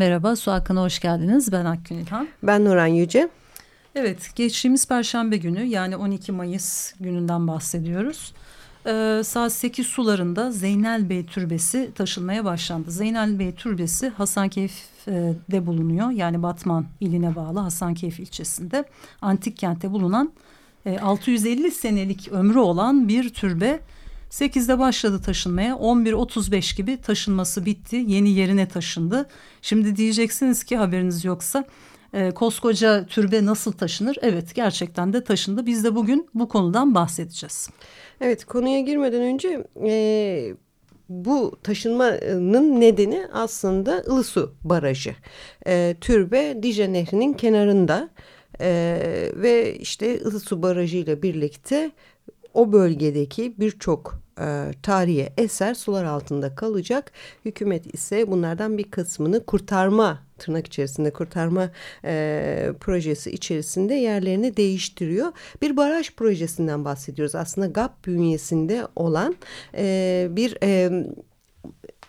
Merhaba, Su Hakkı'na hoş geldiniz. Ben Akgün İlhan. Ben Nuran Yüce. Evet, geçtiğimiz Perşembe günü yani 12 Mayıs gününden bahsediyoruz. Ee, saat 8 sularında Zeynel Bey Türbesi taşınmaya başlandı. Zeynel Bey Türbesi Hasankeyf'de bulunuyor. Yani Batman iline bağlı Hasankeyf ilçesinde. Antik kentte bulunan e, 650 senelik ömrü olan bir türbe. 8'de başladı taşınmaya. 11.35 gibi taşınması bitti. Yeni yerine taşındı. Şimdi diyeceksiniz ki haberiniz yoksa e, koskoca türbe nasıl taşınır? Evet gerçekten de taşındı. Biz de bugün bu konudan bahsedeceğiz. Evet konuya girmeden önce e, bu taşınmanın nedeni aslında Ilısu Barajı. E, türbe Dicle Nehri'nin kenarında e, ve işte Ilısu Barajı ile birlikte o bölgedeki birçok e, tarihi eser sular altında kalacak. Hükümet ise bunlardan bir kısmını kurtarma tırnak içerisinde kurtarma e, projesi içerisinde yerlerini değiştiriyor. Bir baraj projesinden bahsediyoruz. Aslında GAP bünyesinde olan e, bir e,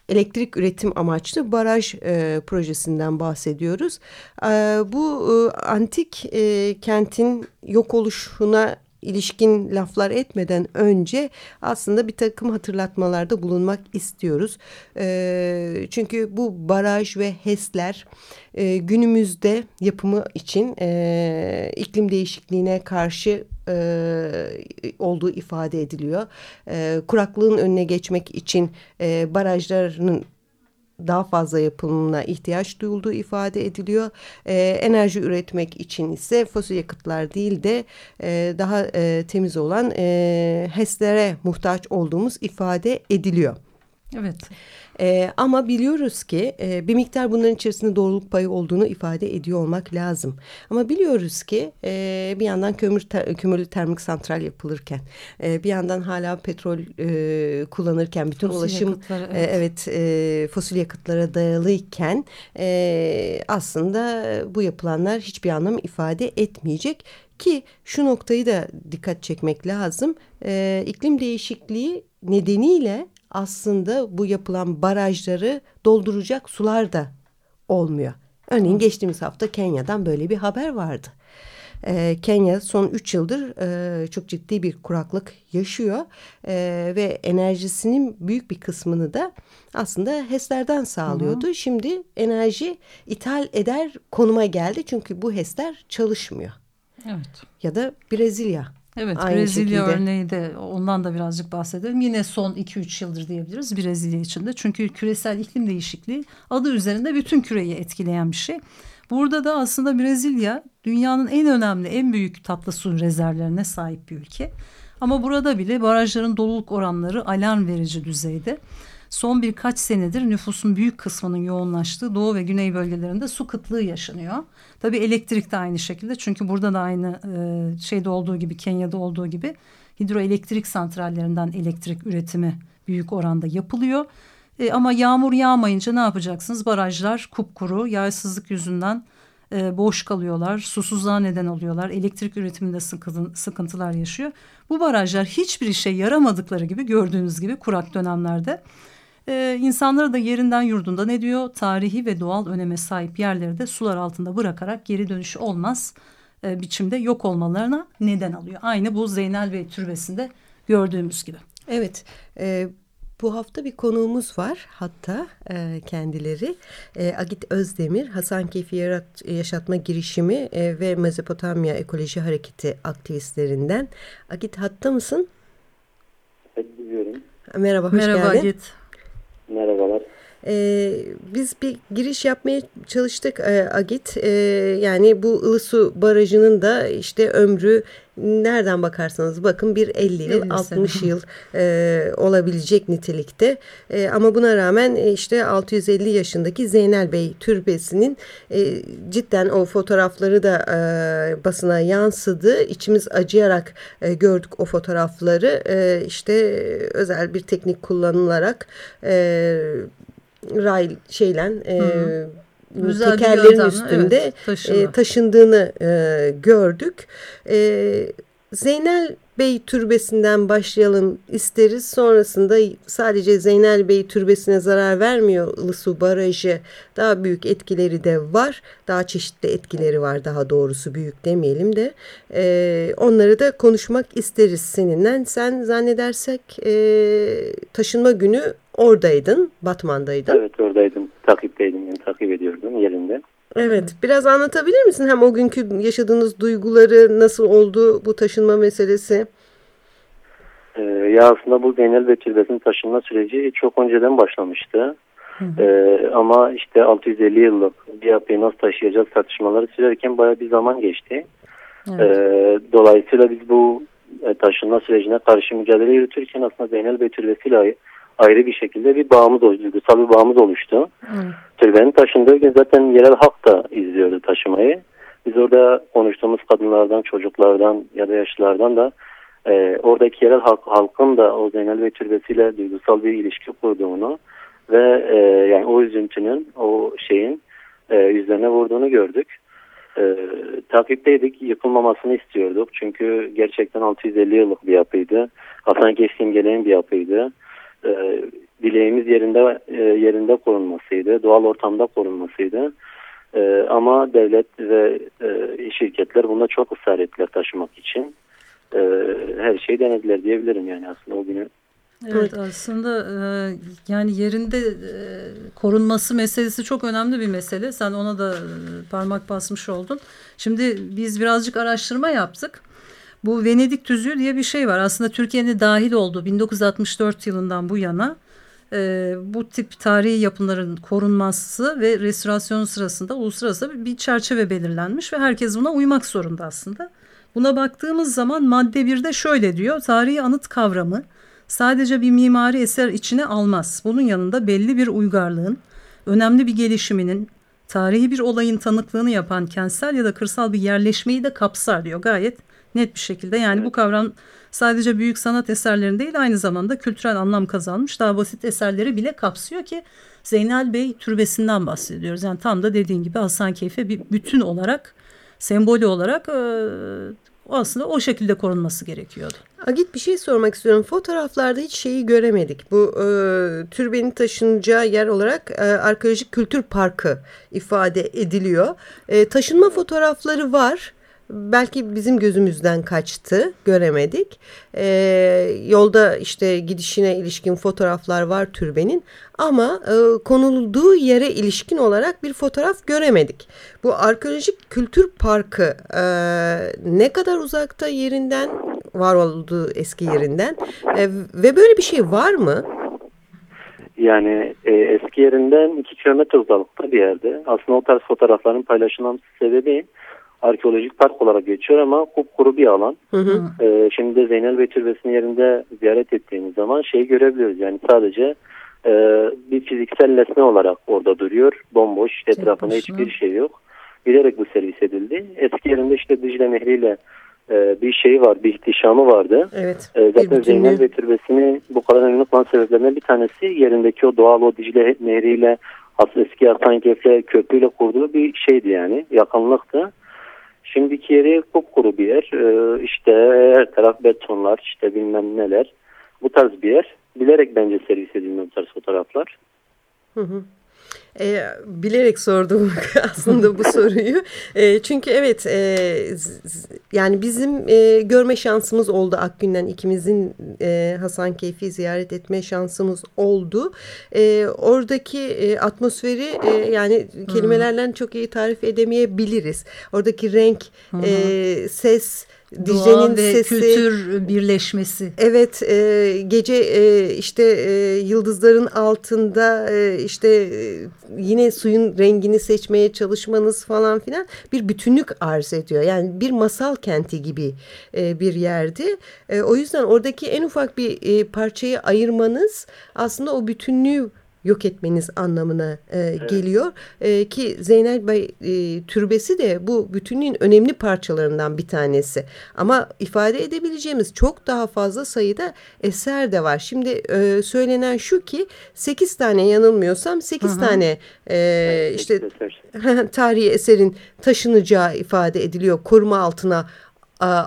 elektrik üretim amaçlı baraj e, projesinden bahsediyoruz. E, bu e, antik e, kentin yok oluşuna ilişkin laflar etmeden önce aslında bir takım hatırlatmalarda bulunmak istiyoruz. E, çünkü bu baraj ve HES'ler e, günümüzde yapımı için e, iklim değişikliğine karşı e, olduğu ifade ediliyor. E, kuraklığın önüne geçmek için e, barajların daha fazla yapımına ihtiyaç duyulduğu ifade ediliyor. E, enerji üretmek için ise fosil yakıtlar değil de e, daha e, temiz olan e, HES'lere muhtaç olduğumuz ifade ediliyor. Evet. E, ama biliyoruz ki e, bir miktar bunların içerisinde doğruluk payı olduğunu ifade ediyor olmak lazım. Ama biliyoruz ki e, bir yandan kömür ter, kömürlü termik santral yapılırken, e, bir yandan hala petrol e, kullanırken, bütün fosil ulaşım yakıtları, evet, e, evet e, fosil yakıtlara dayalıyken e, aslında bu yapılanlar hiçbir anlam ifade etmeyecek. Ki şu noktayı da dikkat çekmek lazım. E, iklim değişikliği nedeniyle aslında bu yapılan barajları dolduracak sular da olmuyor. Örneğin geçtiğimiz hafta Kenya'dan böyle bir haber vardı. Ee, Kenya son üç yıldır e, çok ciddi bir kuraklık yaşıyor e, ve enerjisinin büyük bir kısmını da aslında HES'lerden sağlıyordu. Hı hı. Şimdi enerji ithal eder konuma geldi çünkü bu HES'ler çalışmıyor. Evet. Ya da Brezilya Evet Aynı Brezilya şekilde. örneği de ondan da birazcık bahsedelim. Yine son 2-3 yıldır diyebiliriz Brezilya içinde. Çünkü küresel iklim değişikliği adı üzerinde bütün küreyi etkileyen bir şey. Burada da aslında Brezilya dünyanın en önemli en büyük tatlı su rezervlerine sahip bir ülke. Ama burada bile barajların doluluk oranları alarm verici düzeyde. Son birkaç senedir nüfusun büyük kısmının yoğunlaştığı doğu ve güney bölgelerinde su kıtlığı yaşanıyor. Tabii elektrik de aynı şekilde çünkü burada da aynı e, şeyde olduğu gibi Kenya'da olduğu gibi hidroelektrik santrallerinden elektrik üretimi büyük oranda yapılıyor. E, ama yağmur yağmayınca ne yapacaksınız? Barajlar kupkuru, yağsızlık yüzünden e, boş kalıyorlar, susuzluğa neden oluyorlar, elektrik üretiminde sıkıntılar yaşıyor. Bu barajlar hiçbir işe yaramadıkları gibi gördüğünüz gibi kurak dönemlerde ee, insanları da yerinden yurdunda ne diyor? Tarihi ve doğal öneme sahip yerleri de sular altında bırakarak geri dönüşü olmaz e, biçimde yok olmalarına neden alıyor. Aynı bu Zeynel Bey türbesinde gördüğümüz gibi. Evet, e, bu hafta bir konuğumuz var hatta e, kendileri e, Agit Özdemir Hasankeyf'i yarat, yaşatma girişimi e, ve Mezopotamya Ekoloji Hareketi aktivistlerinden. Agit hatta mısın? Evet biliyorum. Merhaba hoş Merhaba, geldin. Merhaba Agit. Merhabalar. Ee, biz bir giriş yapmaya çalıştık e, Agit. E, yani bu Ilısu Barajı'nın da işte ömrü nereden bakarsanız bakın bir 50 yıl 60 yıl e, olabilecek nitelikte. E, ama buna rağmen e, işte 650 yaşındaki Zeynel Bey türbesinin e, cidden o fotoğrafları da e, basına yansıdı. İçimiz acıyarak e, gördük o fotoğrafları. E, işte özel bir teknik kullanılarak e, ray şeylen e, Güzel tekerlerin üstünde evet, e, taşındığını e, gördük. E, Zeynel Bey Türbesi'nden başlayalım isteriz. Sonrasında sadece Zeynel Bey Türbesi'ne zarar vermiyor Ilısu Barajı. Daha büyük etkileri de var. Daha çeşitli etkileri var daha doğrusu büyük demeyelim de. E, onları da konuşmak isteriz seninle. Sen zannedersek e, taşınma günü oradaydın, Batman'daydın. Evet oradaydım, takipteydim, yani takip ediyordum yerinde. Evet, biraz anlatabilir misin hem o günkü yaşadığınız duyguları nasıl oldu bu taşınma meselesi? Ee, ya aslında bu ve türbesinin taşınma süreci çok önceden başlamıştı. Hı hı. Ee, ama işte 650 yıllık bir yapıyı nasıl taşıyacağız tartışmaları sürerken baya bir zaman geçti. Evet. Ee, dolayısıyla biz bu e, taşınma sürecine karşı mücadele yürütürken aslında Zeynel Bey Türbesi'yle ayrı bir şekilde bir bağımız oluştu, duygusal bir bağımız oluştu. Evet. Türbenin taşındığı gün zaten yerel halk da izliyordu taşımayı. Biz orada konuştuğumuz kadınlardan, çocuklardan ya da yaşlılardan da e, oradaki yerel halk, halkın da o Zeynel Bey türbesiyle duygusal bir ilişki kurduğunu ve e, yani o üzüntünün, o şeyin e, yüzlerine vurduğunu gördük. E, takipteydik, yıkılmamasını istiyorduk. Çünkü gerçekten 650 yıllık bir yapıydı. Hasan Geç simgeleyen bir yapıydı e, dileğimiz yerinde e, yerinde korunmasıydı, doğal ortamda korunmasıydı. E, ama devlet ve e, şirketler bunda çok ısrar ettiler taşımak için. E, her şeyi denediler diyebilirim yani aslında o günü. Evet aslında e, yani yerinde e, korunması meselesi çok önemli bir mesele. Sen ona da e, parmak basmış oldun. Şimdi biz birazcık araştırma yaptık. Bu Venedik tüzüğü diye bir şey var. Aslında Türkiye'nin dahil olduğu 1964 yılından bu yana e, bu tip tarihi yapıların korunması ve restorasyonu sırasında uluslararası bir çerçeve belirlenmiş ve herkes buna uymak zorunda aslında. Buna baktığımız zaman madde 1'de şöyle diyor. Tarihi anıt kavramı sadece bir mimari eser içine almaz. Bunun yanında belli bir uygarlığın, önemli bir gelişiminin, tarihi bir olayın tanıklığını yapan kentsel ya da kırsal bir yerleşmeyi de kapsar diyor. Gayet net bir şekilde. Yani evet. bu kavram sadece büyük sanat eserlerinde değil aynı zamanda kültürel anlam kazanmış daha basit eserleri bile kapsıyor ki Zeynel Bey türbesinden bahsediyoruz. Yani tam da dediğin gibi Hasan Keyfe bir bütün olarak sembolü olarak e, aslında o şekilde korunması gerekiyordu. Agit bir şey sormak istiyorum. Fotoğraflarda hiç şeyi göremedik. Bu e, türbenin taşınacağı yer olarak e, arkeolojik kültür parkı ifade ediliyor. E, taşınma fotoğrafları var belki bizim gözümüzden kaçtı göremedik. E, yolda işte gidişine ilişkin fotoğraflar var türbenin ama e, konulduğu yere ilişkin olarak bir fotoğraf göremedik. Bu arkeolojik kültür parkı e, ne kadar uzakta yerinden var olduğu eski yerinden e, ve böyle bir şey var mı? Yani e, eski yerinden iki kilometre uzaklıkta bir yerde. Aslında o tarz fotoğrafların paylaşılmam sebebi arkeolojik park olarak geçiyor ama kupkuru bir alan. Hı hı. Ee, şimdi de Zeynel Bey Türbesi'nin yerinde ziyaret ettiğimiz zaman şeyi görebiliyoruz. Yani sadece e, bir fiziksel nesne olarak orada duruyor. Bomboş, işte etrafında hiçbir şey yok. Bilerek bu servis edildi. Eski yerinde işte Dicle Nehri ile e, bir şey var, bir ihtişamı vardı. Evet. E, zaten Zeynel Bey Türbesi'ni bu kadar önemli kılan sebeplerinden bir tanesi yerindeki o doğal o Dicle Nehri ile eski Hasan Kefle köprüyle kurduğu bir şeydi yani. Yakınlıktı. Şimdiki yeri kupkuru bir yer. Ee, işte her taraf betonlar işte bilmem neler. Bu tarz bir yer. Bilerek bence servis edilmiyor bu tarz fotoğraflar. Hı hı. E, bilerek sordum aslında bu soruyu. E, çünkü evet e, yani bizim e, görme şansımız oldu Akgün'den ikimizin e, Hasan Keyfi ziyaret etme şansımız oldu. E, oradaki e, atmosferi e, yani kelimelerle çok iyi tarif edemeyebiliriz. Oradaki renk, e, ses Dicle'nin sesi. kültür birleşmesi. Evet e, gece e, işte e, yıldızların altında e, işte e, yine suyun rengini seçmeye çalışmanız falan filan bir bütünlük arz ediyor. Yani bir masal kenti gibi e, bir yerdi. E, o yüzden oradaki en ufak bir e, parçayı ayırmanız aslında o bütünlüğü yok etmeniz anlamına e, evet. geliyor. E, ki Zeynel Bey e, türbesi de bu bütünlüğün önemli parçalarından bir tanesi. Ama ifade edebileceğimiz çok daha fazla sayıda eser de var. Şimdi e, söylenen şu ki 8 tane yanılmıyorsam 8 tane e, işte tarihi eserin taşınacağı ifade ediliyor. Koruma altına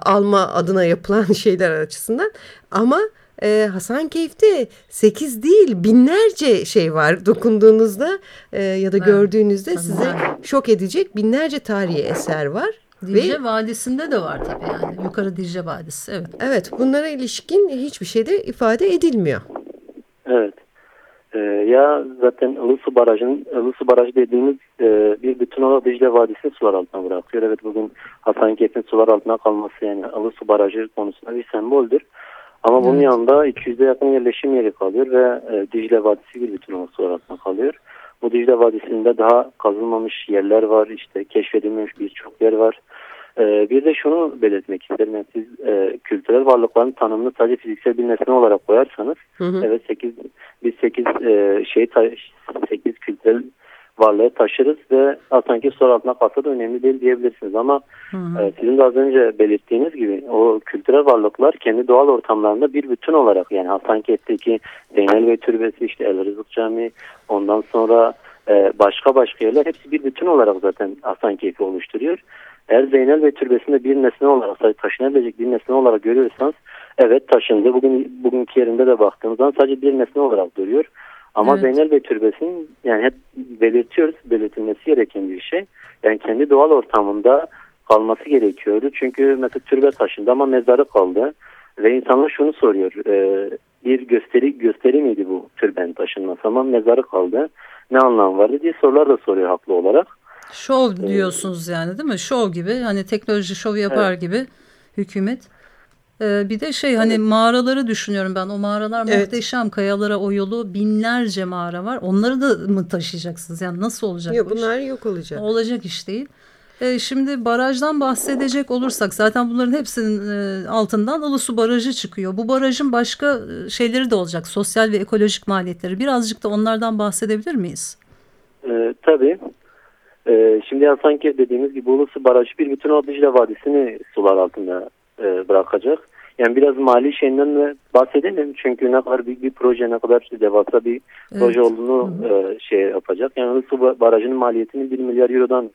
alma adına yapılan şeyler açısından. Ama e, Hasankeyf'te 8 değil binlerce şey var dokunduğunuzda e, ya da evet. gördüğünüzde Tabii size şok edecek binlerce tarihi eser var. Dicle Ve, Vadisi'nde de var tabii yani yukarı Dicle Vadisi evet. Evet bunlara ilişkin hiçbir şey de ifade edilmiyor. Evet. Ee, ya zaten Ilısu Barajı'nın Ilısu Barajı dediğimiz e, bir bütün olarak Dicle Vadisi'ni sular altına bırakıyor. Evet bugün Hasankeyf'in sular altına kalması yani Ilısu Barajı konusunda bir semboldür. Ama evet. bunun yanında 200'e yakın yerleşim yeri kalıyor ve e, Dicle Vadisi bir bütün olması arasında kalıyor. Bu Dicle Vadisi'nde daha kazılmamış yerler var, işte keşfedilmemiş birçok yer var. E, bir de şunu belirtmek isterim. Yani siz e, kültürel varlıkların tanımını sadece fiziksel bir nesne olarak koyarsanız, hı hı. evet 8 biz 8 e, şey 8 kültürel varlığı taşırız ve sanki soru altına kalsa da önemli değil diyebilirsiniz. Ama hı hı. E, sizin de az önce belirttiğiniz gibi o kültürel varlıklar kendi doğal ortamlarında bir bütün olarak yani Hasankeyf'teki Zeynel Bey Türbesi, işte El Rızık Camii, ondan sonra e, başka başka yerler hepsi bir bütün olarak zaten Hasankeyf'i oluşturuyor. Eğer Zeynel Bey Türbesi'nde bir nesne olarak taşınabilecek bir nesne olarak görüyorsanız evet taşındı. Bugün bugünkü yerinde de baktığımız zaman sadece bir nesne olarak duruyor. Ama evet. Zeynel Bey Türbesi'nin yani hep belirtiyoruz, belirtilmesi gereken bir şey. Yani kendi doğal ortamında kalması gerekiyordu. Çünkü mesela türbe taşındı ama mezarı kaldı. Ve insanlar şunu soruyor. E, bir gösteri gösteri miydi bu türben taşınması ama mezarı kaldı. Ne anlam vardı diye sorular da soruyor haklı olarak. Şov ee, diyorsunuz yani değil mi? Şov gibi hani teknoloji şov yapar evet. gibi hükümet. Ee, bir de şey hani mağaraları düşünüyorum ben. O mağaralar evet. muhteşem. Kayalara oyulu binlerce mağara var. Onları da mı taşıyacaksınız? Yani nasıl olacak? Yok bunlar iş? yok olacak. Olacak iş değil. Ee, şimdi barajdan bahsedecek olursak zaten bunların hepsinin e, altından Ilısu Barajı çıkıyor. Bu barajın başka e, şeyleri de olacak. Sosyal ve ekolojik maliyetleri. Birazcık da onlardan bahsedebilir miyiz? Ee, tabii. Ee, şimdi Hasankeyf dediğimiz gibi Ulusu Barajı bir bütün Dicle Vadisi'ni sular altında e, bırakacak. Yani biraz mali şeyinden de bahsedelim çünkü ne kadar büyük bir proje ne kadar devasa bir evet. proje olduğunu e, şey yapacak. Yani su barajının maliyetini 1 milyar eurodan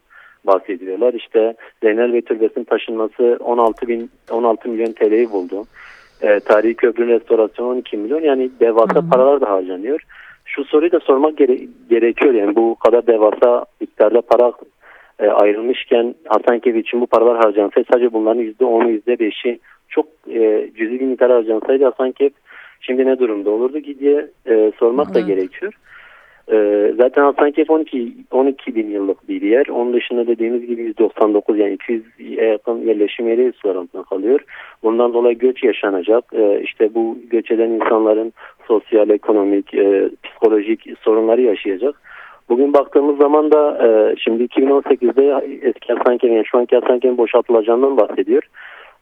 bahsediyorlar. İşte Zeynel ve Türbesi'nin taşınması 16 bin 16 milyon TL'yi buldu. E, tarihi köprünün restorasyonu 12 milyon yani devasa -hı. paralar da harcanıyor. Şu soruyu da sormak gere gerekiyor yani bu kadar devasa miktarda para e, ayrılmışken Hasankeyf için bu paralar harcansaydı sadece bunların %10'u %5'i çok e, cüzi bir miktar harcansaydı Hasankeyf şimdi ne durumda olurdu ki diye e, sormak evet. da gerekiyor. E, zaten Hasankeyf 12, 12 bin yıllık bir yer. Onun dışında dediğimiz gibi 199 yani 200 yakın yerleşim yeri sular altında kalıyor. Bundan dolayı göç yaşanacak. E, işte bu göç eden insanların sosyal, ekonomik, e, psikolojik sorunları yaşayacak. Bugün baktığımız zaman da e, şimdi 2018'de eski Hasankeyf'in şu anki Hasankeyf'in boşaltılacağından bahsediyor.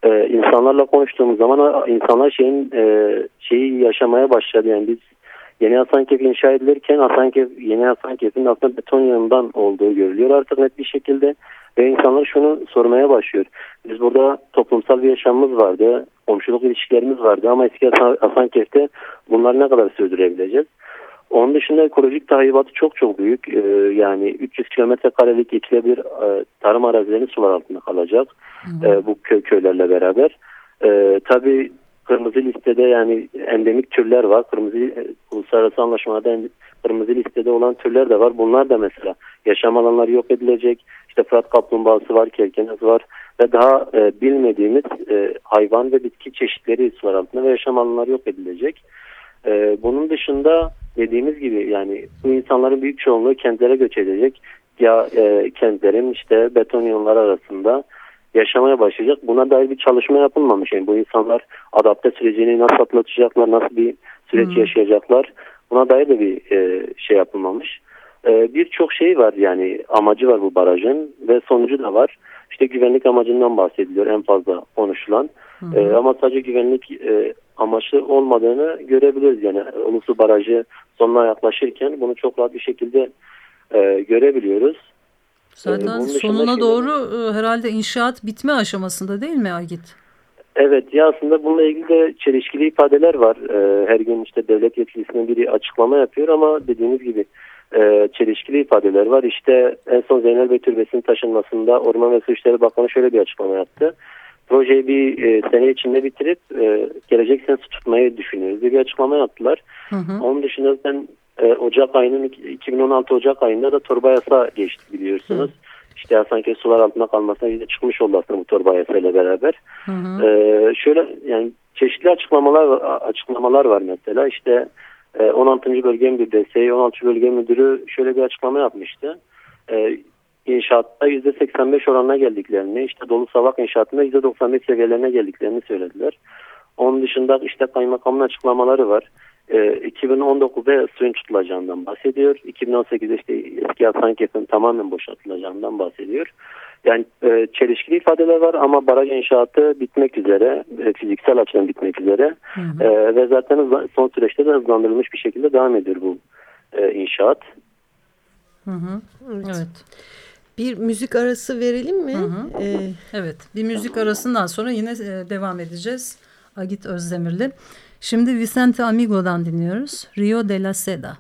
E, insanlarla konuştuğumuz zaman insanlar şeyin e, şeyi yaşamaya başladı. Yani biz yeni Hasankeyf inşa edilirken Hasankeyf, yeni Hasankeyf'in aslında beton yığından olduğu görülüyor artık net bir şekilde. Ve insanlar şunu sormaya başlıyor. Biz burada toplumsal bir yaşamımız vardı, komşuluk ilişkilerimiz vardı ama eski Hasankeyf'te bunları ne kadar sürdürebileceğiz? Onun dışında ekolojik tahribatı çok çok büyük. Ee, yani 300 kilometre karelik ekilebilir e, tarım arazileri sular altında kalacak. Hı. E, bu köy köylerle beraber. E, tabii kırmızı listede yani endemik türler var. Kırmızı e, uluslararası anlaşmada kırmızı listede olan türler de var. Bunlar da mesela yaşam alanları yok edilecek. İşte Fırat kaplumbağası var, kerkenez var ve daha e, bilmediğimiz e, hayvan ve bitki çeşitleri sular altında ve yaşam alanları yok edilecek. E, bunun dışında dediğimiz gibi yani bu insanların büyük çoğunluğu kentlere göç edecek. Ya e, kentlerin işte beton yolları arasında yaşamaya başlayacak. Buna dair bir çalışma yapılmamış. Yani bu insanlar adapte sürecini nasıl atlatacaklar, nasıl bir süreç hmm. yaşayacaklar buna dair de bir e, şey yapılmamış. E, Birçok şey var yani amacı var bu barajın ve sonucu da var. İşte güvenlik amacından bahsediliyor en fazla konuşulan. Hı E, ama sadece güvenlik e, amaçlı olmadığını görebiliriz. Yani Ulusu Barajı sonuna yaklaşırken bunu çok rahat bir şekilde e, görebiliyoruz. Zaten ee, sonuna doğru e, herhalde inşaat bitme aşamasında değil mi Agit? Evet ya aslında bununla ilgili de çelişkili ifadeler var. Ee, her gün işte devlet yetkilisinin biri açıklama yapıyor ama dediğimiz gibi e, çelişkili ifadeler var. İşte en son Zeynel Bey Türbesi'nin taşınmasında Orman ve Su İşleri Bakanı şöyle bir açıklama yaptı. Projeyi bir e, sene içinde bitirip e, gelecek sene su tutmayı düşünüyoruz diye bir açıklama yaptılar. Hı hı. Onun dışında zaten e, Ocak ayının 2016 Ocak ayında da torba yasa geçti biliyorsunuz. Hı. İşte sanki sular altında kalmasına yine çıkmış oldu aslında bu torba yasayla beraber. Hı hı. E, şöyle yani çeşitli açıklamalar açıklamalar var mesela işte 16. E, bölge müdürü DSİ 16. bölge müdürü şöyle bir açıklama yapmıştı. İnşaatta %85 oranına geldiklerini, işte dolu savak inşaatında %95 seviyelerine geldiklerini söylediler. Onun dışında işte kaymakamın açıklamaları var. E, 2019'da suyun tutulacağından bahsediyor. 2018'de işte eski Hasan Kef'in tamamen boşaltılacağından bahsediyor. Yani e, çelişkili ifadeler var ama baraj inşaatı bitmek üzere, e, fiziksel açıdan bitmek üzere hı hı. E, ve zaten son süreçte de hızlandırılmış bir şekilde devam ediyor bu e, inşaat. Hı hı. Evet. evet. Bir müzik arası verelim mi? Hı hı. Ee, evet, bir müzik arasından sonra yine e, devam edeceğiz. Agit Özdemir'le. Şimdi Vicente Amigo'dan dinliyoruz. Rio de la Seda.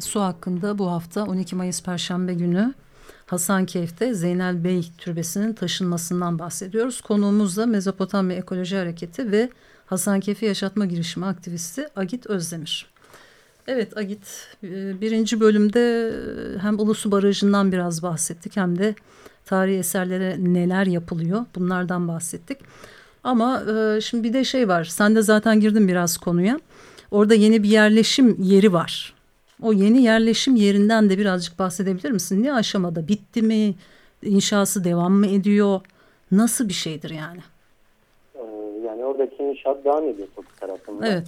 Su hakkında bu hafta 12 Mayıs Perşembe günü Hasankeyf'te Zeynel Bey Türbesi'nin taşınmasından bahsediyoruz. Konuğumuz da Mezopotamya Ekoloji Hareketi ve Hasankeyf'i Yaşatma Girişimi aktivisti Agit Özdemir. Evet Agit e, birinci bölümde e, hem Ulusu Barajı'ndan biraz bahsettik hem de tarihi eserlere neler yapılıyor bunlardan bahsettik. Ama e, şimdi bir de şey var sen de zaten girdin biraz konuya. Orada yeni bir yerleşim yeri var. O yeni yerleşim yerinden de birazcık bahsedebilir misin? Ne aşamada bitti mi? İnşası devam mı ediyor? Nasıl bir şeydir yani? Yani oradaki inşaat devam ediyor TOKİ tarafından. Evet.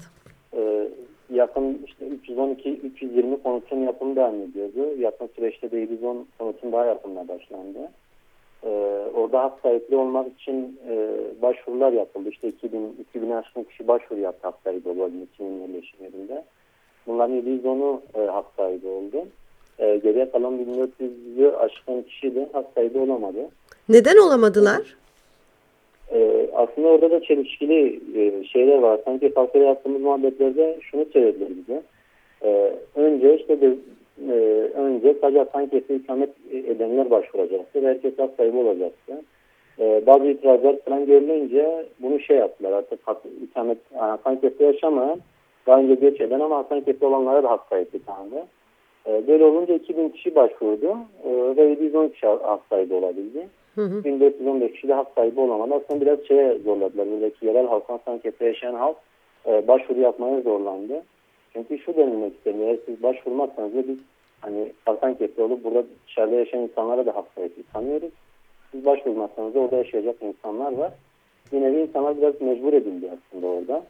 Ee, yakın işte 312-320 konutun yapımı devam ediyordu. Yakın süreçte de 710 konutun daha yapımına başlandı. Ee, orada hak sahipliği olmak için e, başvurular yapıldı. İşte 2000, 2000 aşkın kişi başvuru yaptı hak sahibi olabilmek için yerleşim yerinde. Bunların 710'u e, hak sahibi oldu. E, geriye kalan 1400'ü aşkın kişi de hak sahibi olamadı. Neden olamadılar? E, aslında orada da çelişkili e, şeyler var. Sanki kalkaya yaptığımız muhabbetlerde şunu söylediler bize. E, önce işte de, e, önce sadece Hasankeyf'e ikamet edenler başvuracaktı. Herkes hak sahibi olacaktı. E, bazı itirazlar falan görülünce bunu şey yaptılar. Artık ikamet Hasankeyf'te yaşamayan daha önce göç eden ama Hasankeyf'te olanlara da hak sahibi tanıdı. E, böyle olunca 2000 kişi başvurdu e, ve 710 kişi hak sahibi olabildi. Hı hı. 1415 kişi de hak sahibi olamadı. Aslında biraz şeye zorladılar. Buradaki yerel halk, Hasankeyf'te yaşayan halk e, başvuru yapmaya zorlandı. Çünkü şu denilmek istedim. Eğer siz başvurmazsanız da biz hani Hasankeyf'te olup burada dışarıda yaşayan insanlara da hak sahibi tanıyoruz. Siz başvurmazsanız da orada yaşayacak insanlar var. Yine de insanlar biraz mecbur edildi aslında orada.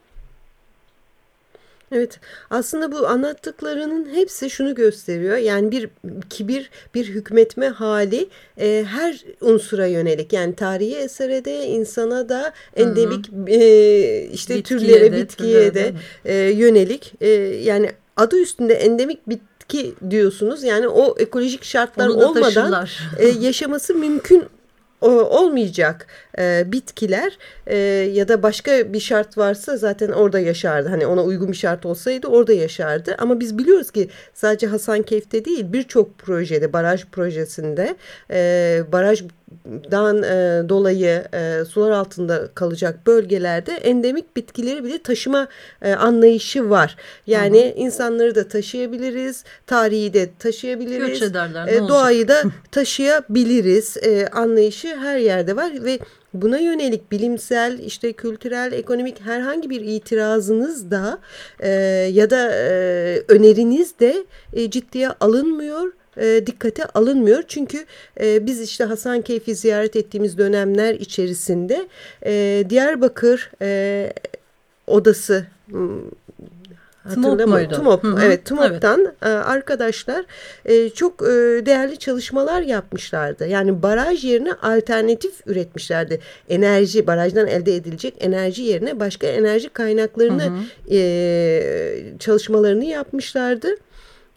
Evet aslında bu anlattıklarının hepsi şunu gösteriyor. Yani bir kibir bir hükmetme hali e, her unsura yönelik. Yani tarihi esere de insana da endemik e, işte bitkiye türlere de, bitkiye de e, yönelik. E, yani adı üstünde endemik bitki diyorsunuz. Yani o ekolojik şartlar olmadan e, yaşaması mümkün olmayacak e, bitkiler e, ya da başka bir şart varsa zaten orada yaşardı. Hani ona uygun bir şart olsaydı orada yaşardı. Ama biz biliyoruz ki sadece Hasankeyf'te değil birçok projede baraj projesinde e, baraj dan e, dolayı e, sular altında kalacak bölgelerde endemik bitkileri bile taşıma e, anlayışı var. Yani hı hı. insanları da taşıyabiliriz, tarihi de taşıyabiliriz, ederler, e, doğayı da taşıyabiliriz e, anlayışı her yerde var ve buna yönelik bilimsel, işte kültürel, ekonomik herhangi bir itirazınız da e, ya da e, öneriniz de e, ciddiye alınmıyor e, dikkate alınmıyor. Çünkü e, biz işte Hasankeyf'i ziyaret ettiğimiz dönemler içerisinde e, Diyarbakır e, odası hmm? TMOP, Hı -hı. evet TMOP'tan evet. arkadaşlar e, çok e, değerli çalışmalar yapmışlardı. Yani baraj yerine alternatif üretmişlerdi. Enerji, barajdan elde edilecek enerji yerine başka enerji kaynaklarını hı hı. E, çalışmalarını yapmışlardı.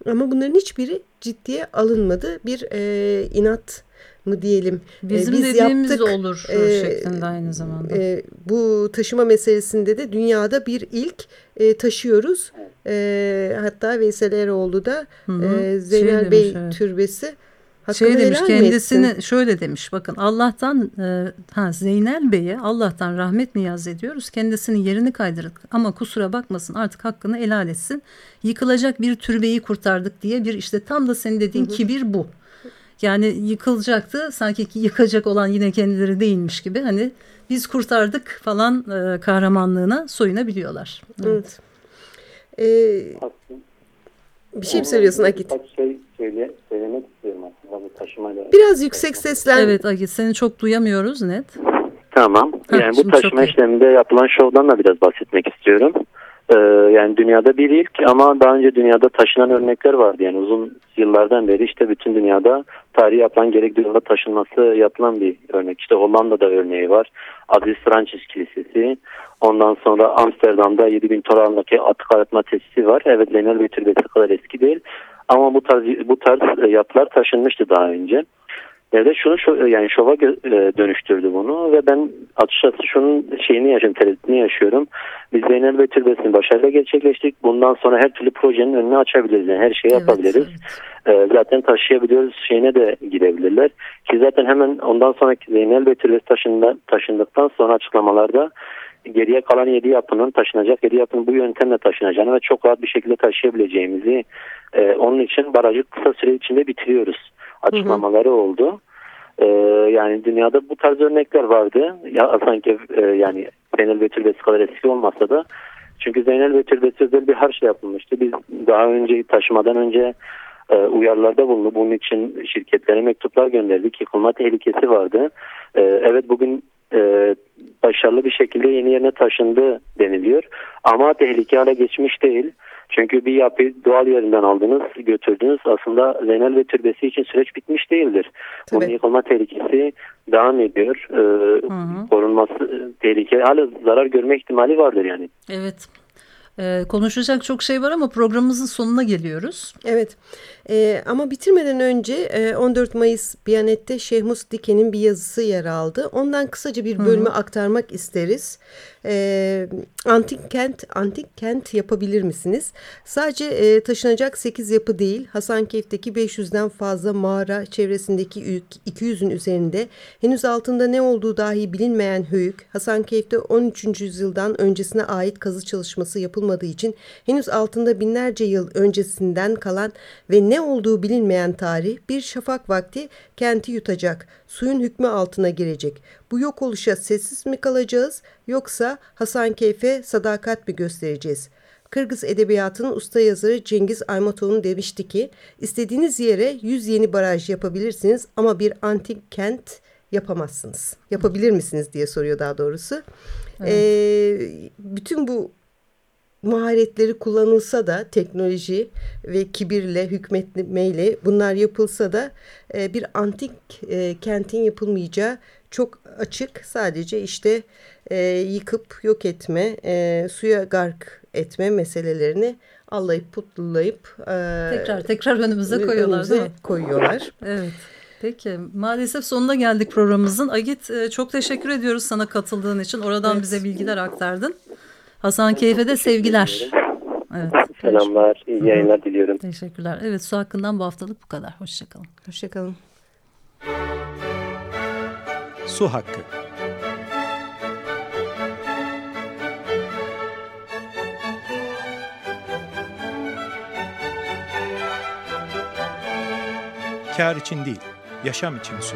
Ama bunların hiçbiri ciddiye alınmadı. Bir e, inat mı diyelim. E, Bizim Biz dediğimiz yaptık, olur e, şeklinde aynı zamanda. E, bu taşıma meselesinde de dünyada bir ilk e, taşıyoruz. E, hatta Veysel Eroğlu da Hı -hı. e, Zeynel şey Bey demiş, evet. türbesi şey demiş kendisini şöyle demiş bakın Allah'tan e, ha Zeynel Bey'e Allah'tan rahmet niyaz ediyoruz kendisinin yerini kaydırdık ama kusura bakmasın artık hakkını helal etsin yıkılacak bir türbeyi kurtardık diye bir işte tam da senin dediğin hı hı. kibir bu yani yıkılacaktı sanki yıkacak olan yine kendileri değilmiş gibi hani biz kurtardık falan e, kahramanlığına soyunabiliyorlar. Evet. evet. Ee, bir şey mi söylüyorsun Akit? Şey söyle, söylemek istiyorum aslında bu taşımayla. Biraz yüksek seslen. Evet Akit seni çok duyamıyoruz net. Tamam. Yani bu taşıma işleminde yapılan şovdan da biraz bahsetmek istiyorum. Ee, yani dünyada bir ilk ama daha önce dünyada taşınan örnekler vardı. Yani uzun yıllardan beri işte bütün dünyada tarihi yapılan gerekli yolda taşınması yapılan bir örnek. İşte Hollanda'da örneği var. Aziz Francis Kilisesi. Ondan sonra Amsterdam'da 7000 toranlık atık arıtma tesisi var. Evet Lenel bir türbesi kadar eski değil. Ama bu tarz, bu tarz yapılar taşınmıştı daha önce. Devlet şunu şu, yani şova e, dönüştürdü bunu ve ben açıkçası şunun şeyini yaşıyorum, tereddütünü yaşıyorum. Biz Zeynel ve Türbesi'ni başarıyla gerçekleştik. Bundan sonra her türlü projenin önünü açabiliriz. Yani her şeyi evet, yapabiliriz. Evet. Ee, zaten taşıyabiliyoruz şeyine de gidebilirler. Ki zaten hemen ondan sonraki Zeynel ve Türbesi taşındı, taşındıktan sonra açıklamalarda geriye kalan yedi yapının taşınacak yedi yapının bu yöntemle taşınacağını ve çok rahat bir şekilde taşıyabileceğimizi e, onun için barajı kısa süre içinde bitiriyoruz açıklamaları hı hı. oldu. E, yani dünyada bu tarz örnekler vardı. Ya sanki e, yani Zeynel ve Türbesi kadar eski olmasa da çünkü Zeynel ve Türbesi özel bir harç yapılmıştı. Biz daha önce taşımadan önce e, uyarılarda bulundu. Bunun için şirketlere mektuplar gönderdik. Yıkılma tehlikesi vardı. E, evet bugün e, başarılı bir şekilde yeni yerine taşındı deniliyor. Ama tehlike hale geçmiş değil. Çünkü bir yapı doğal yerinden aldınız, götürdünüz. Aslında Zeynel ve türbesi için süreç bitmiş değildir. Bunun yıkılma tehlikesi devam ediyor. Ee, hı hı. Korunması tehlike, hala zarar görme ihtimali vardır yani. Evet. Ee, konuşacak çok şey var ama programımızın sonuna geliyoruz. Evet ee, ama bitirmeden önce e, 14 Mayıs Biyanet'te Şehmus Diken'in bir yazısı yer aldı. Ondan kısaca bir bölümü Hı -hı. aktarmak isteriz e, antik kent antik kent yapabilir misiniz? Sadece e, taşınacak 8 yapı değil Hasankeyf'teki 500'den fazla mağara çevresindeki 200'ün üzerinde henüz altında ne olduğu dahi bilinmeyen höyük Hasankeyf'te 13. yüzyıldan öncesine ait kazı çalışması yapılmadığı için henüz altında binlerce yıl öncesinden kalan ve ne olduğu bilinmeyen tarih bir şafak vakti kenti yutacak, suyun hükmü altına girecek. Bu yok oluşa sessiz mi kalacağız yoksa Hasankeyf'e sadakat mi göstereceğiz? Kırgız edebiyatının usta yazarı Cengiz Aymatov'un demişti ki istediğiniz yere yüz yeni baraj yapabilirsiniz ama bir antik kent yapamazsınız. Yapabilir misiniz diye soruyor daha doğrusu. Evet. Ee, bütün bu maharetleri kullanılsa da teknoloji ve kibirle hükmetmeyle bunlar yapılsa da e, bir antik e, kentin yapılmayacağı çok açık. Sadece işte e, yıkıp yok etme, e, suya gark etme meselelerini allayıp putlulayıp e, tekrar tekrar önümüze koyuyorlar önümüze değil mi? koyuyorlar. evet. Peki maalesef sonuna geldik programımızın. Agit e, çok teşekkür ediyoruz sana katıldığın için. Oradan evet. bize bilgiler aktardın. Hasan Keyfe de sevgiler. Evet. Selamlar, iyi yayınlar diliyorum. Teşekkürler. Evet su hakkından bu haftalık bu kadar. Hoşçakalın. Hoşçakalın. Su hakkı. Kar için değil, yaşam için su.